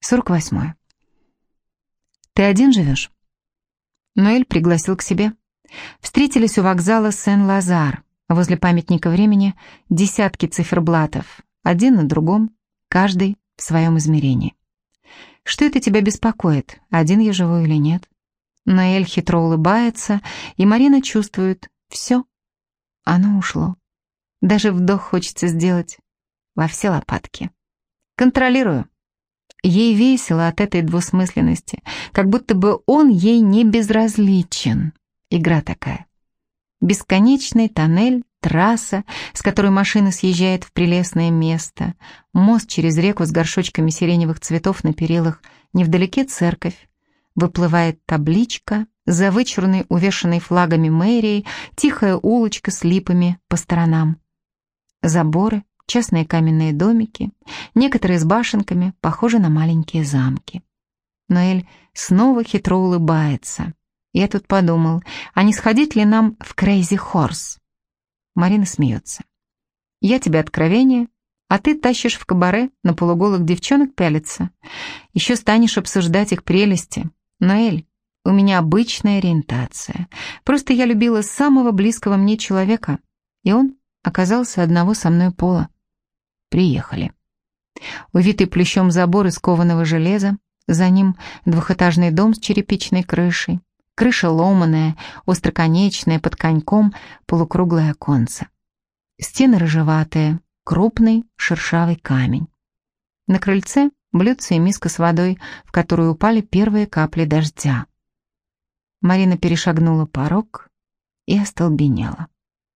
48. «Ты один живешь?» Ноэль пригласил к себе. Встретились у вокзала Сен-Лазар. Возле памятника времени десятки циферблатов, один на другом, каждый в своем измерении. «Что это тебя беспокоит, один я живу или нет?» Ноэль хитро улыбается, и Марина чувствует «все, оно ушло». Даже вдох хочется сделать во все лопатки. «Контролирую». Ей весело от этой двусмысленности, как будто бы он ей не безразличен. Игра такая. Бесконечный тоннель, трасса, с которой машина съезжает в прелестное место, мост через реку с горшочками сиреневых цветов на перилах, невдалеке церковь, выплывает табличка, за вычурной, увешанной флагами мэрией, тихая улочка с липами по сторонам. Заборы, частные каменные домики, некоторые с башенками, похожи на маленькие замки. Ноэль снова хитро улыбается. Я тут подумал, а не сходить ли нам в Крейзи Хорс? Марина смеется. Я тебе откровение, а ты тащишь в кабаре на полуголых девчонок пялиться. Еще станешь обсуждать их прелести. Ноэль, у меня обычная ориентация. Просто я любила самого близкого мне человека, и он оказался одного со мной пола. Приехали. Увитый плющом забор из кованого железа, за ним двухэтажный дом с черепичной крышей, крыша ломаная, остроконечная, под коньком, полукруглое оконце. Стены рыжеватые, крупный шершавый камень. На крыльце блюдце и миска с водой, в которую упали первые капли дождя. Марина перешагнула порог и остолбенела.